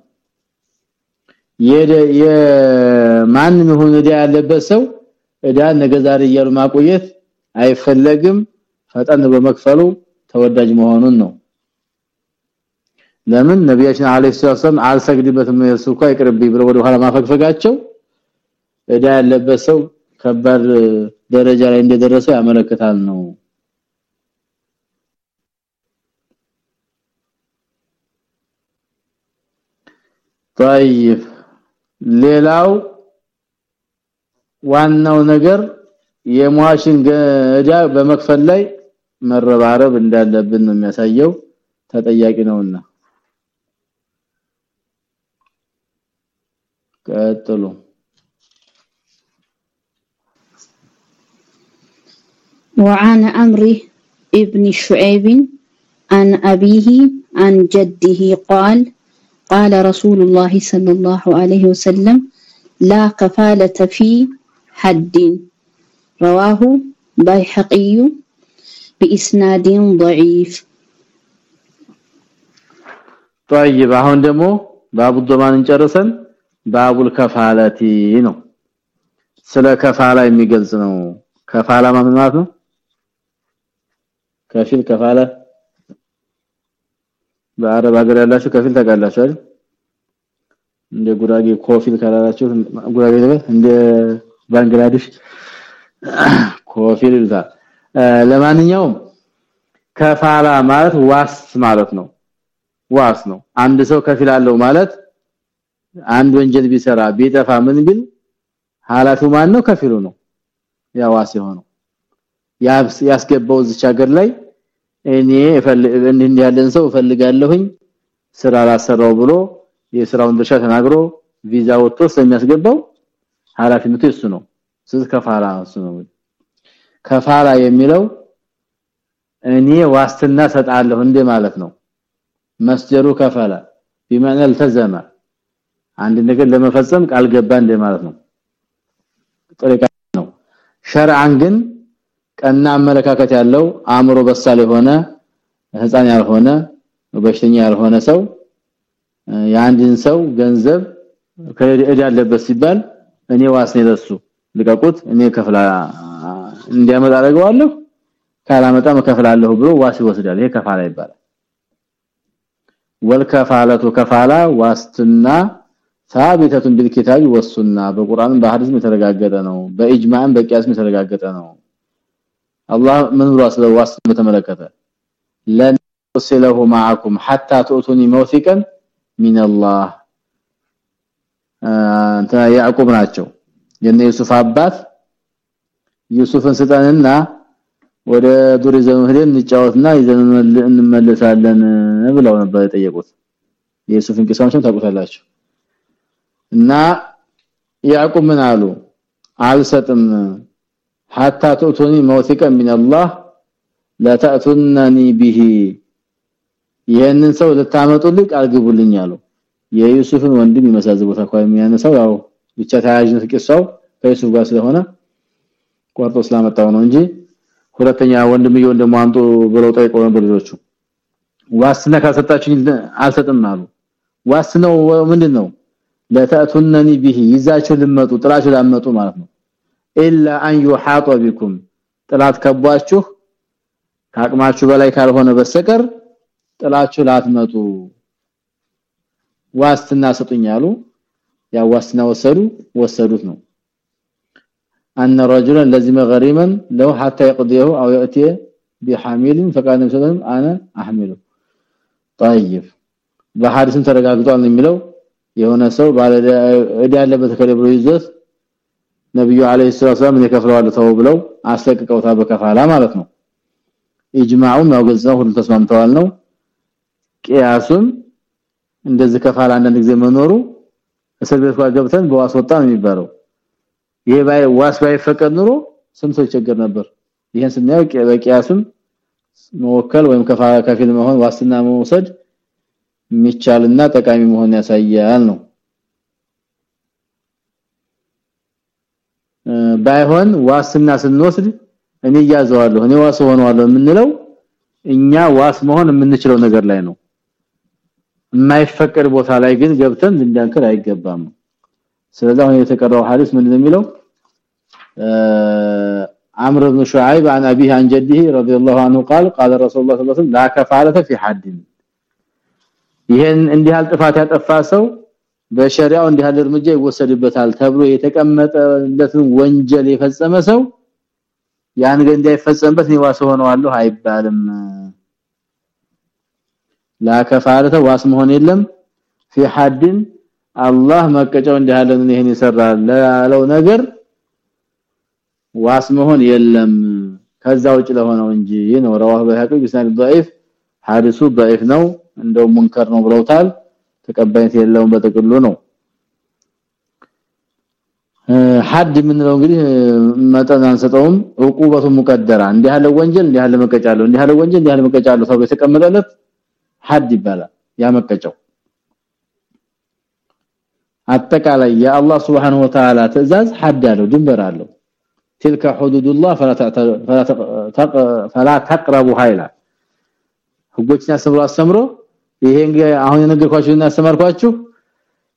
የማንም ይሁን ያለበት ሰው እዳ ነገ ዛሬ እያሉ ማቆየት አይፈለግም ፈጠን በመክፈሉ ተወዳጅ መሆኑን ነው ለምን ነቢያችን አለይሂ ሰላም አልሰግድበትም የሱካ ይቅርብኝ ብለው ወደ ኋላ ማፈግፈጋቸው እዳ ያለበት ሰው ከባድ ደረጃ ላይ እንደደረሰ ያመለክታል ነው طيب ሌላው ዋናው ነገር የሟችን ገዳ በመክፈል ላይ መረባረብ እንዳለብን ነው የሚያሳየው ተጠያቂ ነውና ቀጥሉ وعن عمرو ابن شعيب عن أبيه عن جده قال قال رسول الله صلى الله عليه وسلم لا كفالة في حد رواه بيحقي بإسناد ضعيف طيب አሁን ደግሞ ባቡ ዶማን እንጨርሰን ባቡል ከፋለቲ ነው ስለ ከፋላ የሚገልጽ ነው ከፋላ ማለት ነው ከፊል ከፋላ በአረብ ሀገር ያላችሁ ከፊል ታውቃላችሁ አይደል እንደ ጉራጌ ኮፊል ካላላችሁ ጉራጌ ነገር እንደ ባንግላዴሽ كفيل ይላል ለማንኛውም كفالة ማለት ዋስ ማለት ነው። ዋስ ነው። አንድ ሰው كفيل አለው ማለት አንድ ወንጀል ቢሰራ ቢጠፋ ምን ቢል ሐላፊው ማን كفيل ኡ ነው። ያ ዋስ የሆነው። ያስገባው እዚች ሀገር ላይ እኔ እንዲህ ያለን ሰው እፈልጋለሁኝ ስራ ላሰራው ብሎ የስራውን ድርሻ ተናግሮ ቪዛ ወጥቶ ስለሚያስገባው ኃላፊነቱ እሱ ነው ስለዚህ ከፋላ እሱ ነው ከፋላ የሚለው እኔ ዋስትና ሰጣለሁ እንደ ማለት ነው መስጀሩ ከፋላ بمعنى التزم አንድ ነገር ለመፈጸም ቃል ገባ እንደ ማለት ነው ጥሪቃ ነው ሸርዓን ግን ቀና አመለካከት ያለው አእምሮ በሳል የሆነ ህፃን ያልሆነ በሽተኛ ያልሆነ ሰው የአንድን ሰው ገንዘብ ከእዳ ያለበት ሲባል እኔ ዋስኔ ለሱ ልቀቁት እኔ ከፍላ እንዲያመጣ አደርገዋለሁ ካላመጣ መከፍላለሁ ብሎ ዋስ ይወስዳል ይሄ ከፋላ ይባላል ወልከፋለቱ ከፋላ ዋስትና ثابته بالكتاب والسنه በቁርአን በሐዲስም የተረጋገጠ ነው በኢጅማዕም በቂያስም የተረጋገጠ ነው አላህ ምን ብሎ አስለዋስ በተመለከተ ለን ወሰለሁ معكم حتى تؤتوني موثقا من الله አንተ ያዕቆብ ናቸው የነ ዩሱፍ አባት ዩሱፍን ስጠንና ወደ ዱር ይዘን ሄደን እንጫወትና ይዘን እንመለሳለን ብለው ነበር የጠየቁት የዩሱፍን ቂሳውን ታውቁታላችሁ እና ያዕቆብ ምን አሉ አልሰጥም حتى تؤتوني موثقا من الله لا تأتونني به ይሄንን ሰው ልታመጡልኝ ቃል ግቡልኝ አሉ የዩሱፍን ወንድም ይመሳዝ ቦታ እንኳን የሚያነሳው ያው ብቻ ተያያዥነት ቂሳው ከዩሱፍ ጋር ስለሆነ ቆርጦ ስላመጣው ነው እንጂ ሁለተኛ ወንድምየውን ደግሞ አምጡ ብለው ጠይቀው ነበር ልጆቹ። ዋስነ ካልሰጣችሁኝ አልሰጥም አሉ። ዋስነው ምንድነው? ለታቱነኒ ቢሂ ይዛችሁ ልመጡ ጥላችሁ ላመጡ ማለት ነው። ኢላ አን ይሐጡ ቢኩም ጥላት ከቧችሁ ካቅማችሁ በላይ ካልሆነ በስተቀር ጥላችሁ ላትመጡ። ዋስትና ሰጡኛሉ ያ ዋስትና ወሰዱ ወሰዱት ነው ان رجلا لازم غريما لو حتى يقضيه او ياتي بحامل فقال مثلا انا احمله طيب በሐዲስም ተረጋግጧል የሚለው የሆነ ሰው ባለ እዳ ያለበት ከለብሮ ይዞት ነብዩ አለይሂ ሰላም እኔ ከፍለዋለሁ ተው ብለው አስለቅቀውታ በከፋላ ማለት ነው ኢጅማዑም ያው ገዛው ሁሉ ተስማምተዋል ነው ቂያሱም እንደዚህ ከፋላ አንዳንድ ጊዜ መኖሩ እስር ቤት ገብተን በዋስ ወጣ ነው የሚባለው። ይሄ ባይ ዋስ ባይፈቀድ ኑሮ ስንት ቸገር ነበር? ይሄን ስናየው በ قياس ም መወከል ወይም كفيل መሆን ዋስትና መውሰድ የሚቻልና ጠቃሚ መሆን ያሳያል ነው። ባይሆን ዋስትና ስንወስድ እኔ ያዘዋለሁ እኔ ዋስ ሆነዋለሁ የምንለው እኛ ዋስ መሆን የምንችለው ነገር ላይ ነው የማይፈቀድ ቦታ ላይ ግን ገብተን እንዲያንከር አይገባም ስለዚህ አሁን የተቀረው ሐዲስ ምንድነው የሚለው عمرو بن شعيب عن ابيه عن جده رضي الله عنه قال قال رسول الله صلى الله عليه وسلم لا كفاله في حد ይሄን እንዲህ ያል ጥፋት ያጠፋ ሰው በሸሪዓው እንዲህ ያለ እርምጃ ይወሰድበታል ተብሎ የተቀመጠለትን ወንጀል የፈጸመ ሰው ያን ግን እንዳይፈጸምበት ነው ዋስ ሆነዋለሁ አይባልም لا كفاله ዋስ መሆን የለም في حد አላህ መቀጫው እንዲህ ያለን ይሄን ይሰራል ያለው ነገር ዋስ መሆን የለም ከዛ ውጭ ለሆነው እንጂ ነው رواه بهقي بسند ضعيف حادث ضعيف ነው እንደው ሙንከር ነው ብለውታል ተቀባይነት የለውም በጥቅሉ ነው ሐድ የምንለው እንግዲህ መጠን አንሰጠውም ዕቁበቱ ሙቀደራ እንዲህ ያለ ወንጀል እንዲህ ያለ መቀጫለው እንዲህ ያለ ወንጀል እንዲህ ያለ መቀጫለው ተብሎ የተቀመጠለት ሐድ ይባላል ያ መቀጫው አጠቃላይ የአላህ Subhanahu Wa Ta'ala ትእዛዝ ሐድ አለው ድንበር አለው تلك حدود الله فلا فلا تقربوا ይላል ህጎችን አስተምሮ አስተምሮ ይሄን አሁን የነገርኳችሁና አስተማርኳችሁ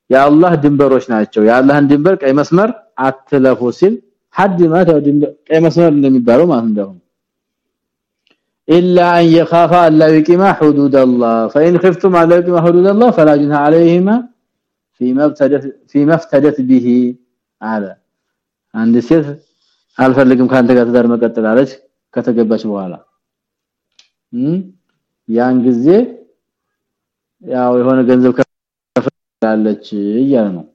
የአላህ ድንበሮች ናቸው የአላህን ድንበር ቀይ መስመር አትለፉ ሲል ሐድ ማለት ቀይ መስመር እንደሚባለው ማለት ነው الا ان يخاف الا يقيم حدود الله فان خفتم على يقيم حدود الله فلا جناح عليهما فيما ابتدت فيما افتدت به على አንድ ሴት አልፈልግም ካንተ ጋር ትዳር መቀጠል አለች ከተገባች በኋላ ያን ጊዜ ያው የሆነ ገንዘብ ከፍላለች እያለ ነው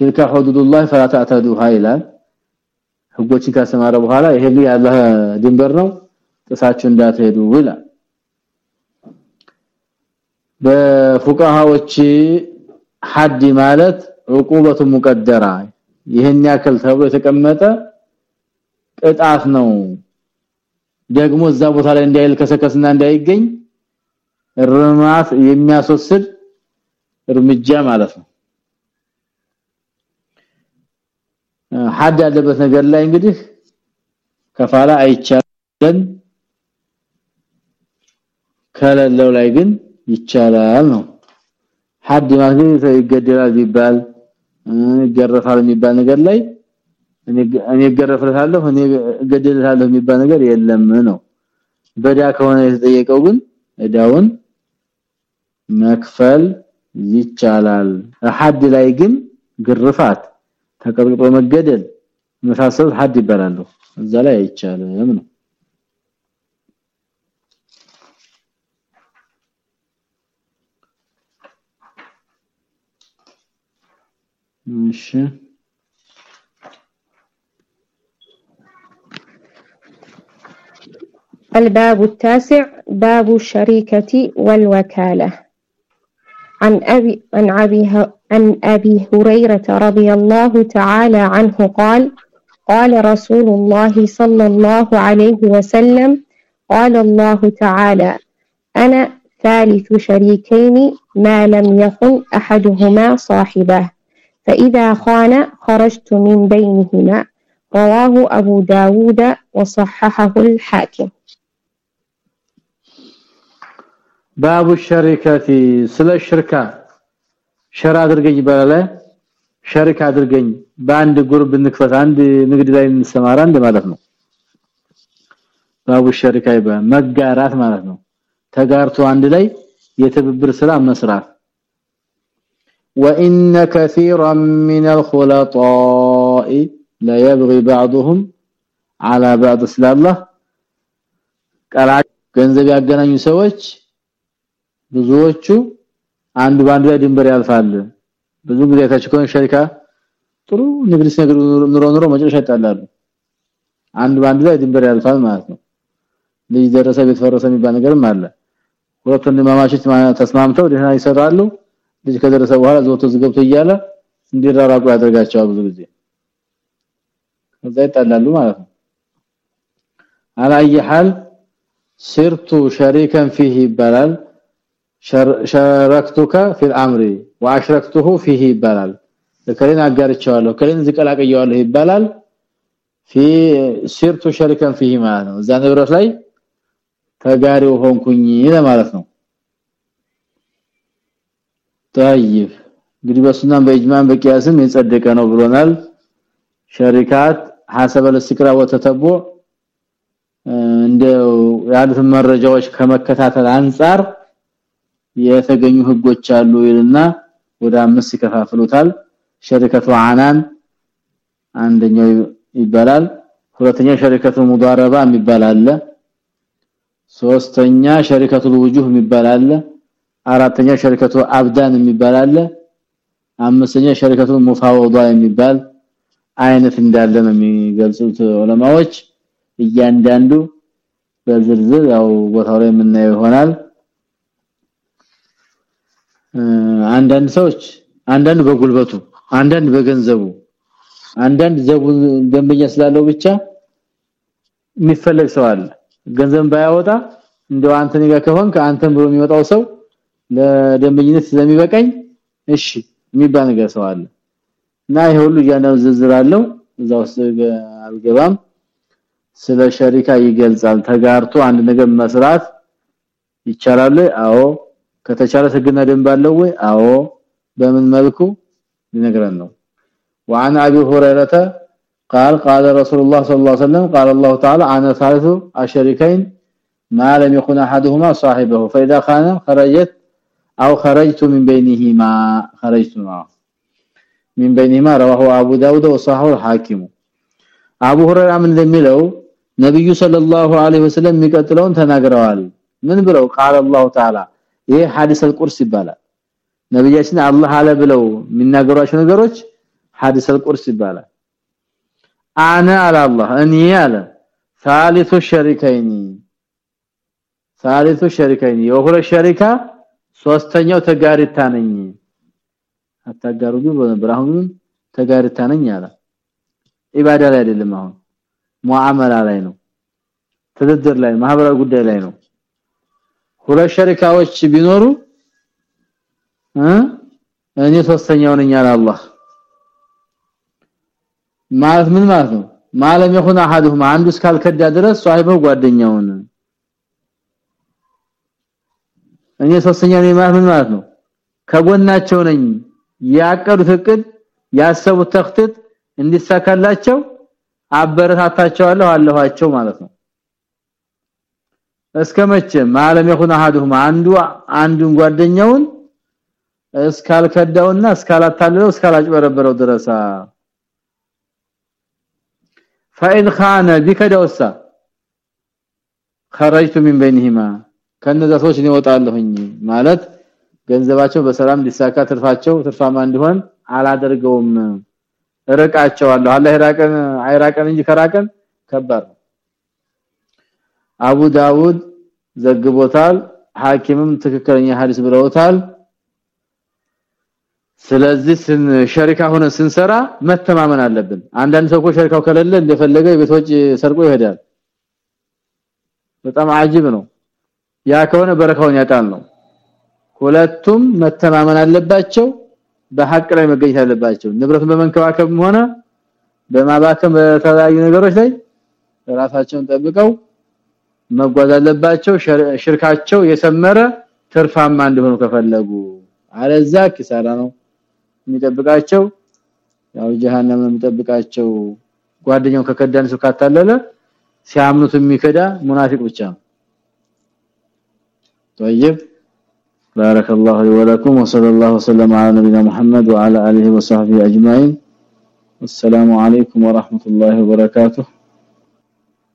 تلك حدود الله فلا تعتدوها ይላል ህጎችን ካሰማረ በኋላ ይሄ ያላህ ድንበር ነው ጥሳችሁ እንዳትሄዱ ይላል። በፉቃሃዎች ሐድ ማለት ዕቁበቱ ሙቀደራ ይሄን ያክል ተብሎ የተቀመጠ ቅጣት ነው። ደግሞ እዛ ቦታ ላይ እንዳይል ከሰከስና እንዳይገኝ ርማት የሚያስወስድ እርምጃ ማለት ነው። ሐድ ያለበት ነገር ላይ እንግዲህ ከፋላ አይቻለን ከሌለው ላይ ግን ይቻላል ነው። ሐድ ማለት ይገደላል ቢባል ይገረፋል የሚባል ነገር ላይ እኔ እኔ ገረፍለታለሁ እኔ ገደልታለሁ የሚባል ነገር የለም ነው። በዳ ከሆነ የተጠየቀው ግን እዳውን መክፈል ይቻላል። ሐድ ላይ ግን ግርፋት ተቀብጦ መገደል መሳሰሉት ሐድ ይባላሉ። እዛ ላይ አይቻልም ነው እሺ الباب التاسع باب الشريكة والوكالة. عن أبي عن أبي عن أبي هريرة رضي الله تعالى عنه قال قال رسول الله صلى الله عليه وسلم قال الله تعالى أنا ثالث شريكين ما لم يخن أحدهما صاحبه. فإذا خان خرجت من بينهما رواه أبو داود وصححه الحاكم ባቡ ሸሪከቲ ስለ ሽርካ ሸራ አድርገኝ ይባላል ሸሪክ አድርገኝ በአንድ ጉርብ እንክፈት አንድ ንግድ ላይ እንሰማራ እንደ ማለት ነው ባቡ ሸሪካ ይባላል መጋራት ማለት ነው ተጋርቶ አንድ ላይ የትብብር ስራ መስራት وان كثيرا من الخلطاء لا يبغي بعضهم على بعض ስላላህ ቀላ ገንዘብ ያገናኙ ሰዎች ብዙዎቹ አንዱ ባንዱ ላይ ድንበር ያልፋል ብዙ ጊዜ ታችኮን ሸሪካ ጥሩ ንግድ ሲነግሩ ኑሮ ኑሮ መጨረሻ ይጣላሉ አንድ ባንድ ላይ ድንበር ያልፋል ማለት ነው ልጅ ደረሰ ቤት ፈረሰ የሚባል ነገርም አለ ሁለቱ ወንድማማቾች ተስማምተው ደህና ይሰራሉ ልጅ ከደረሰ በኋላ ዘውቶ ዝገብቶ እያለ እንዲራራቁ ያደርጋቸዋል ብዙ ጊዜ ከዛ ይጣላሉ ማለት ነው አላየ ሐል ስርቱ ሸሪከን فيه ይባላል ሸረክቱከ في الامر واشركته فيه ይባላል ለከሌን አጋርቻለሁ ከሌን ዝቀላቀየዋለሁ ይባላል في ስርቱ ሸሪከን فيه ማለት ነው እዛ ንብረት ላይ ተጋሪው ሆንኩኝ ለማለት ነው طيب እንግዲህ በሱናም በእጅማን በቂያስም የጸደቀ ነው ብሎናል ሸሪካት ሐሰበ ለስክራ ወተተቦ እንደው ያሉትን መረጃዎች ከመከታተል አንፃር የተገኙ ህጎች አሉ ይልና ወደ አምስት ይከፋፍሉታል ሸሪከቱ አናን አንደኛው ይባላል ሁለተኛው ሸሪከቱ ሙዳረባ የሚባል አለ ሶስተኛ ሸሪከቱ ውጁህ የሚባል አለ አራተኛ ሸሪከቱ አብዳን የሚባል አለ። አምስተኛ ሸሪከቱ ሙፋወዳ የሚባል አይነት እንዳለ ነው የሚገልጹት ዑለማዎች። እያንዳንዱ በዝርዝር ያው ቦታው ላይ የምናየው ይሆናል። አንዳንድ ሰዎች አንዳንድ በጉልበቱ አንዳንድ በገንዘቡ አንዳንድ ዘቡ ደንበኛ ስላለው ብቻ የሚፈለግ ሰው አለ። ገንዘብ ባያወጣ እንደው አንተ ነጋ ከሆንክ አንተም ብሎ የሚወጣው ሰው ለደንበኝነት ስለሚበቃኝ እሺ የሚባል ነገር ሰው አለ እና ይሄ ሁሉ እያንዳንዱ ዝርዝር አለው እዛ ውስጥ አልገባም ስለ ሸሪካ ይገልጻል ተጋርቶ አንድ ነገር መስራት ይቻላል አዎ ከተቻለ ህግና ደንብ አለው ወይ አዎ በምን መልኩ ሊነግረን ነው وعن ابي هريره قال قال رسول الله صلى الله عليه وسلم قال الله تعالى انا ثالث الشريكين ما لم يكن احدهما صاحبه فاذا خان خرجت او خرجت من بينهما خرجت معه من بينهما رواه ابو داود وصححه الحاكم አቡ ሁረይራ ምን እንደሚለው ነብዩ ሰለላሁ ዐለይሂ ወሰለም የሚቀጥለውን ተናግረዋል ምን ብለው ቃል አላሁ ተዓላ ይሄ ሐዲስ አልቁርስ ይባላል ነብያችን አላህ አለ ብለው የሚናገሯቸው ነገሮች ሐዲስ አልቁርስ ይባላል አነ አለ አላህ እኔ አለ ثالث الشريكين ثالث الشريكين የሁለ ሸሪካ ሶስተኛው ተጋሪታ ነኝ። አታጋሩ ቢሆን ነበር አሁን ተጋሪታ ነኝ አለ። ኢባዳ ላይ አይደለም አሁን። ሙአመላ ላይ ነው። ትድድር ላይ ማህበራዊ ጉዳይ ላይ ነው። ሁለት ሸሪካዎች ቢኖሩ እኔ ሶስተኛው ነኝ አለ አላህ። ማለት ምን ማለት ነው? ማለም ይሁን አሐዱሁም አንዱ እስካልከዳ ድረስ ሷሂበው ጓደኛውን እኔ ሶስተኛ ነኝ ማለት ምን ማለት ነው ከጎናቸው ነኝ ያቀዱት እቅድ ያሰቡት ተክተት እንዲሳካላቸው አበረታታቸዋለሁ አለኋቸው ማለት ነው እስከመቼ ማለም ይሁን አሐዱሁም አንዱ አንዱን ጓደኛውን እስካልከዳውና እስካላታለለው እስካላጭበረበረው ድረስ فإن خان بكدوسا خرجت من بينهما ከነዛ ሰዎች ነው ወጣለሁኝ ማለት ገንዘባቸው በሰላም ሊሳካ ትርፋቸው ትርፋማ እንዲሆን አላደርገውም። እርቃቸዋለሁ። አላህ ይራቀን አይራቀን እንጂ ከራቀን ከባድ አቡ ዳውድ ዘግቦታል። ሐኪምም ትክክለኛ ሐዲስ ብለውታል። ስለዚህ ስን ሸሪካ ሆነ ስንሰራ መተማመን አለብን። አንዳንድ ሰው ሸሪካው ከሌለ እንደፈለገ ቤቶች ሰርቆ ይሄዳል። በጣም አጂብ ነው ያ ከሆነ በረካውን ያጣል ነው ሁለቱም መተማመን አለባቸው በሐቅ ላይ መገኘት አለባቸው። ንብረቱን በመንከባከብም ሆነ በማባከም በተለያዩ ነገሮች ላይ ራሳቸውን ጠብቀው መጓዝ አለባቸው። ሽርካቸው የሰመረ ትርፋማ እንዲሆኑ ከፈለጉ። አለዛ ኪሳራ ነው የሚጠብቃቸው። ያው ጀሃነም የሚጠብቃቸው። ጓደኛው ከከዳን ሰው ካታለለ ሲያምኑት የሚከዳ ሙናፊቅ ብቻ ነው طيب. بارك الله لي ولكم وصلى الله وسلم على نبينا محمد وعلى آله وصحبه أجمعين. السلام عليكم ورحمة الله وبركاته.